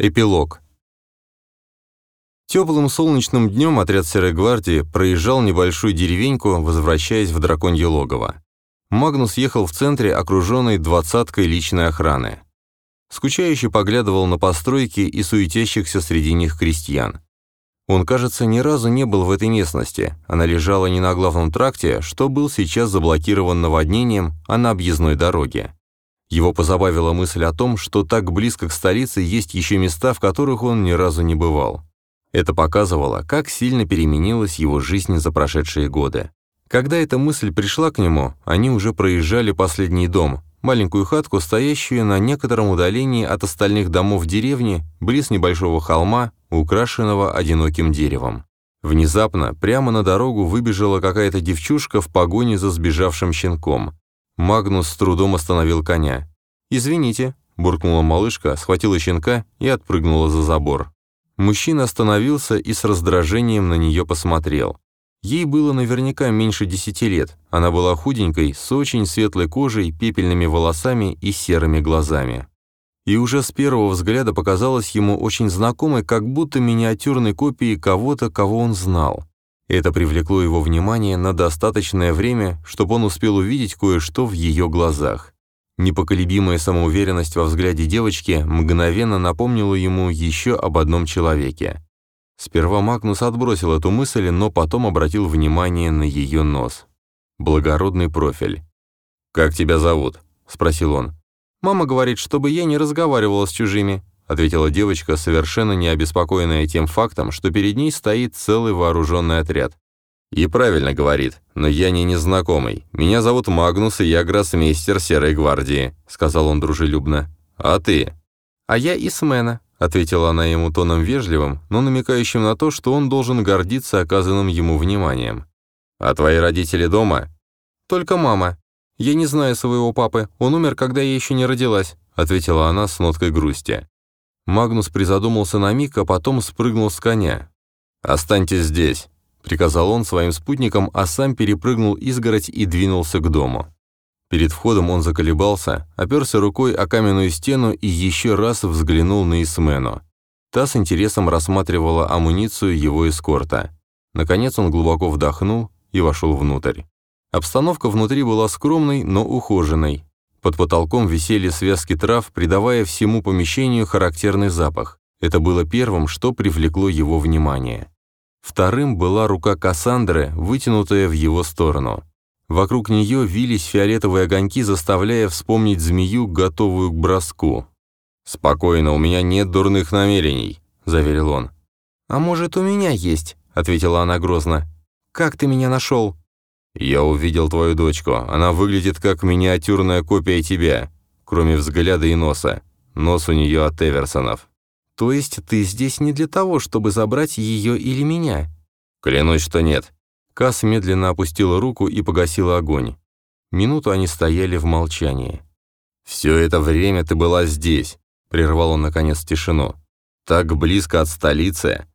Эпилог. Теплым солнечным днем отряд Серой Гвардии проезжал небольшую деревеньку, возвращаясь в драконье логово. Магнус ехал в центре, окруженный двадцаткой личной охраны. Скучающе поглядывал на постройки и суетящихся среди них крестьян. Он, кажется, ни разу не был в этой местности. Она лежала не на главном тракте, что был сейчас заблокирован наводнением, а на объездной дороге. Его позабавила мысль о том, что так близко к столице есть еще места, в которых он ни разу не бывал. Это показывало, как сильно переменилась его жизнь за прошедшие годы. Когда эта мысль пришла к нему, они уже проезжали последний дом, маленькую хатку, стоящую на некотором удалении от остальных домов деревни, близ небольшого холма, украшенного одиноким деревом. Внезапно прямо на дорогу выбежала какая-то девчушка в погоне за сбежавшим щенком. Магнус с трудом остановил коня. «Извините», – буркнула малышка, схватила щенка и отпрыгнула за забор. Мужчина остановился и с раздражением на нее посмотрел. Ей было наверняка меньше десяти лет. Она была худенькой, с очень светлой кожей, пепельными волосами и серыми глазами. И уже с первого взгляда показалась ему очень знакомой, как будто миниатюрной копией кого-то, кого он знал. Это привлекло его внимание на достаточное время, чтобы он успел увидеть кое-что в ее глазах. Непоколебимая самоуверенность во взгляде девочки мгновенно напомнила ему еще об одном человеке. Сперва Магнус отбросил эту мысль, но потом обратил внимание на ее нос. Благородный профиль. «Как тебя зовут?» – спросил он. «Мама говорит, чтобы я не разговаривала с чужими», – ответила девочка, совершенно не обеспокоенная тем фактом, что перед ней стоит целый вооруженный отряд. «И правильно говорит, но я не незнакомый. Меня зовут Магнус, и я гроссмейстер Серой Гвардии», — сказал он дружелюбно. «А ты?» «А я Исмена», — ответила она ему тоном вежливым, но намекающим на то, что он должен гордиться оказанным ему вниманием. «А твои родители дома?» «Только мама. Я не знаю своего папы, он умер, когда я еще не родилась», — ответила она с ноткой грусти. Магнус призадумался на миг, а потом спрыгнул с коня. «Останьтесь здесь», приказал он своим спутникам, а сам перепрыгнул изгородь и двинулся к дому. Перед входом он заколебался, оперся рукой о каменную стену и еще раз взглянул на Исмену. Та с интересом рассматривала амуницию его эскорта. Наконец он глубоко вдохнул и вошел внутрь. Обстановка внутри была скромной, но ухоженной. Под потолком висели связки трав, придавая всему помещению характерный запах. Это было первым, что привлекло его внимание. Вторым была рука Кассандры, вытянутая в его сторону. Вокруг нее вились фиолетовые огоньки, заставляя вспомнить змею, готовую к броску. «Спокойно, у меня нет дурных намерений», — заверил он. «А может, у меня есть?» — ответила она грозно. «Как ты меня нашел?» «Я увидел твою дочку. Она выглядит как миниатюрная копия тебя, кроме взгляда и носа. Нос у нее от Эверсонов». То есть ты здесь не для того, чтобы забрать ее или меня? Клянусь, что нет. Касс медленно опустила руку и погасила огонь. Минуту они стояли в молчании. «Все это время ты была здесь», — прервал он, наконец, тишину. «Так близко от столицы».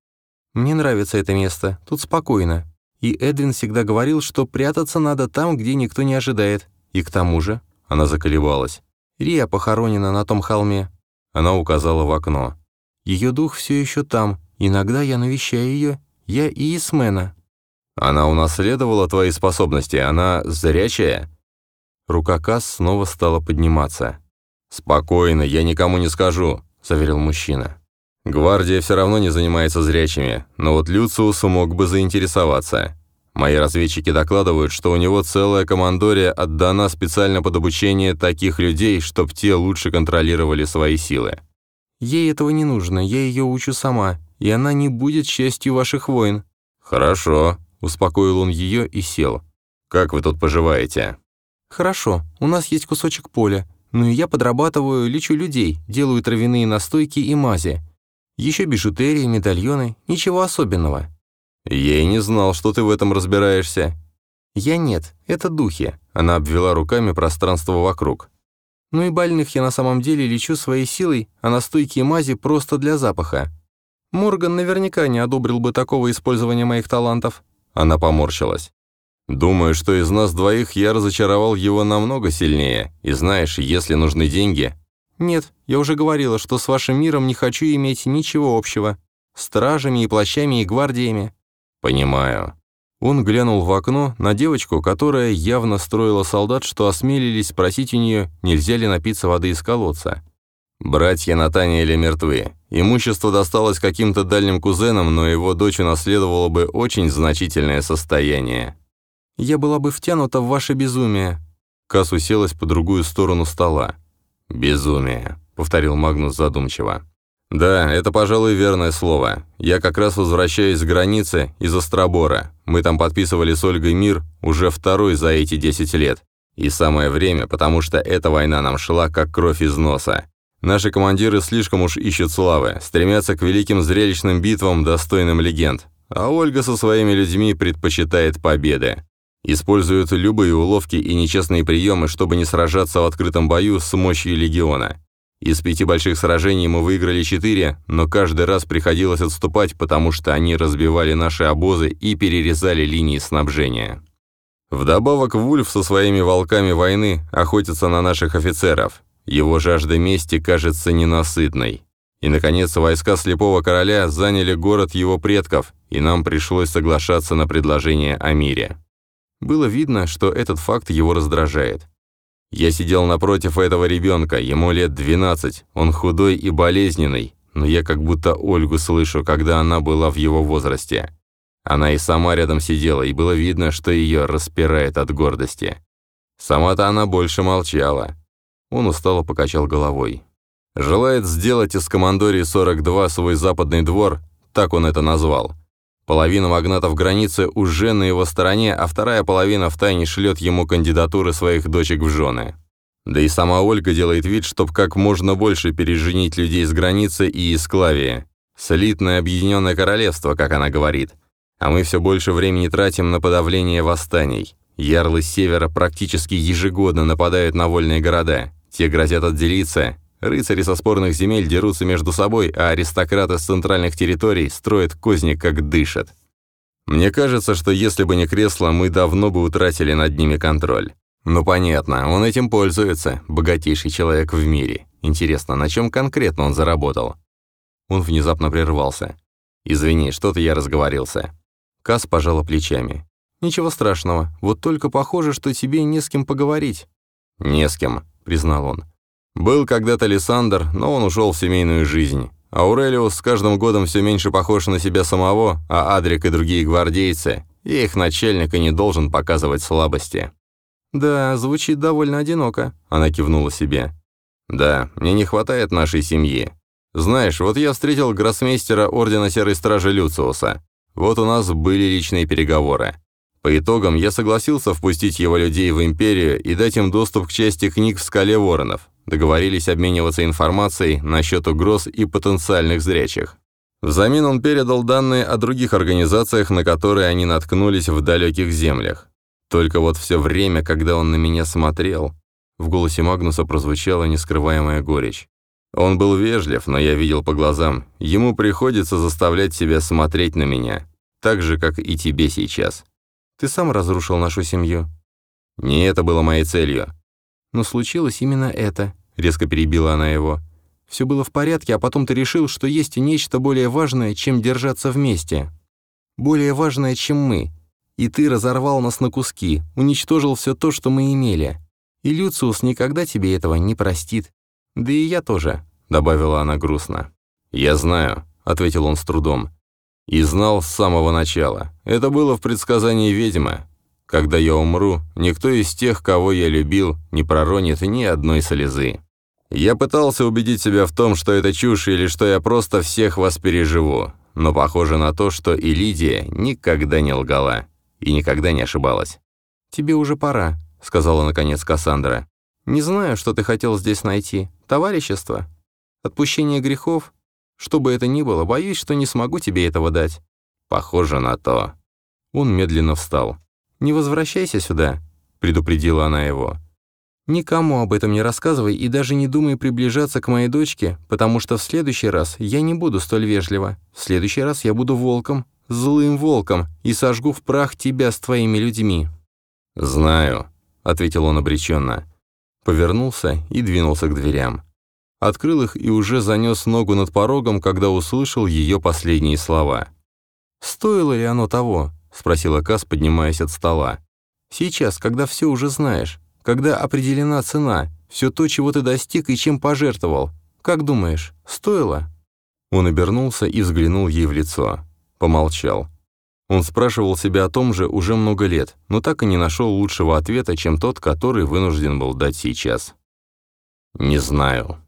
«Мне нравится это место, тут спокойно. И Эдвин всегда говорил, что прятаться надо там, где никто не ожидает. И к тому же...» — она заколебалась. «Рия похоронена на том холме». Она указала в окно. Ее дух все еще там. Иногда я навещаю ее. Я и Исмена». «Она унаследовала твои способности. Она зрячая?» Рука Касс снова стала подниматься. «Спокойно, я никому не скажу», — заверил мужчина. «Гвардия все равно не занимается зрячими, но вот Люциусу мог бы заинтересоваться. Мои разведчики докладывают, что у него целая командория отдана специально под обучение таких людей, чтоб те лучше контролировали свои силы. Ей этого не нужно, я ее учу сама, и она не будет частью ваших войн». «Хорошо», — успокоил он ее и сел. «Как вы тут поживаете?» «Хорошо, у нас есть кусочек поля, ну и я подрабатываю, лечу людей, делаю травяные настойки и мази. Еще бижутерии, медальоны, ничего особенного». «Я и не знал, что ты в этом разбираешься». «Я нет, это духи», — она обвела руками пространство вокруг. Ну и больных я на самом деле лечу своей силой, а настойки и мази просто для запаха. Морган наверняка не одобрил бы такого использования моих талантов». Она поморщилась. «Думаю, что из нас двоих я разочаровал его намного сильнее. И знаешь, если нужны деньги...» «Нет, я уже говорила, что с вашим миром не хочу иметь ничего общего. Стражами и плащами и гвардиями». «Понимаю». Он глянул в окно на девочку, которая явно строила солдат, что осмелились спросить у нее, нельзя ли напиться воды из колодца. Братья Натаниэля мертвы. Имущество досталось каким-то дальним кузенам, но его дочь унаследовала бы очень значительное состояние. «Я была бы втянута в ваше безумие». Кас уселась по другую сторону стола. «Безумие», — повторил Магнус задумчиво. «Да, это, пожалуй, верное слово. Я как раз возвращаюсь с границы из Остробора. Мы там подписывали с Ольгой мир уже второй за эти 10 лет. И самое время, потому что эта война нам шла как кровь из носа. Наши командиры слишком уж ищут славы, стремятся к великим зрелищным битвам, достойным легенд. А Ольга со своими людьми предпочитает победы. Используют любые уловки и нечестные приемы, чтобы не сражаться в открытом бою с мощью легиона. Из пяти больших сражений мы выиграли четыре, но каждый раз приходилось отступать, потому что они разбивали наши обозы и перерезали линии снабжения. Вдобавок Вульф со своими волками войны охотится на наших офицеров. Его жажда мести кажется ненасытной. И, наконец, войска Слепого Короля заняли город его предков, и нам пришлось соглашаться на предложение о мире. Было видно, что этот факт его раздражает. Я сидел напротив этого ребенка, ему лет 12, он худой и болезненный, но я как будто Ольгу слышу, когда она была в его возрасте. Она и сама рядом сидела, и было видно, что ее распирает от гордости. Сама-то она больше молчала. Он устало покачал головой. «Желает сделать из Командории 42 свой западный двор, так он это назвал. Половина магнатов границы уже на его стороне, а вторая половина втайне шлет ему кандидатуры своих дочек в жены. Да и сама Ольга делает вид, чтобы как можно больше переженить людей с границы и из Клавии. Слитное объединенное королевство, как она говорит. А мы все больше времени тратим на подавление восстаний. Ярлы севера практически ежегодно нападают на вольные города. Те грозят отделиться. Рыцари со спорных земель дерутся между собой, а аристократы с центральных территорий строят козни, как дышат. Мне кажется, что если бы не кресло, мы давно бы утратили над ними контроль. Ну понятно, он этим пользуется, богатейший человек в мире. Интересно, на чем конкретно он заработал? Он внезапно прервался. «Извини, что-то я разговорился». Кас пожала плечами. «Ничего страшного, вот только похоже, что тебе не с кем поговорить». «Не с кем. — признал он. «Был когда-то Лиссандр, но он ушел в семейную жизнь. Аурелиус с каждым годом все меньше похож на себя самого, а Адрик и другие гвардейцы, и их начальник и не должен показывать слабости». «Да, звучит довольно одиноко», — она кивнула себе. «Да, мне не хватает нашей семьи. Знаешь, вот я встретил гроссмейстера Ордена Серой Стражи Люциуса. Вот у нас были личные переговоры. По итогам я согласился впустить его людей в Империю и дать им доступ к части книг в скале воронов. Договорились обмениваться информацией насчет угроз и потенциальных зрячих. Взамен он передал данные о других организациях, на которые они наткнулись в далеких землях. Только вот все время, когда он на меня смотрел, в голосе Магнуса прозвучала нескрываемая горечь. Он был вежлив, но я видел по глазам, ему приходится заставлять себя смотреть на меня, так же, как и тебе сейчас. Ты сам разрушил нашу семью». «Не это было моей целью». «Но случилось именно это», — резко перебила она его. «Все было в порядке, а потом ты решил, что есть нечто более важное, чем держаться вместе. Более важное, чем мы. И ты разорвал нас на куски, уничтожил все то, что мы имели. И Люциус никогда тебе этого не простит. Да и я тоже», — добавила она грустно. «Я знаю», — ответил он с трудом. И знал с самого начала. Это было в предсказании ведьмы. Когда я умру, никто из тех, кого я любил, не проронит ни одной слезы. Я пытался убедить себя в том, что это чушь или что я просто всех вас переживу, но похоже на то, что и Лидия никогда не лгала и никогда не ошибалась. «Тебе уже пора», — сказала наконец Кассандра. «Не знаю, что ты хотел здесь найти. Товарищество? Отпущение грехов? Что бы это ни было, боюсь, что не смогу тебе этого дать». «Похоже на то». Он медленно встал. «Не возвращайся сюда», — предупредила она его. «Никому об этом не рассказывай и даже не думай приближаться к моей дочке, потому что в следующий раз я не буду столь вежлива. В следующий раз я буду волком, злым волком, и сожгу в прах тебя с твоими людьми». «Знаю», — ответил он обреченно. Повернулся и двинулся к дверям. открыл их и уже занес ногу над порогом, когда услышал ее последние слова. «Стоило ли оно того?» — спросила Кас, поднимаясь от стола. «Сейчас, когда все уже знаешь, когда определена цена, все то, чего ты достиг и чем пожертвовал, как думаешь, стоило?» Он обернулся и взглянул ей в лицо. Помолчал. Он спрашивал себя о том же уже много лет, но так и не нашел лучшего ответа, чем тот, который вынужден был дать сейчас. «Не знаю»,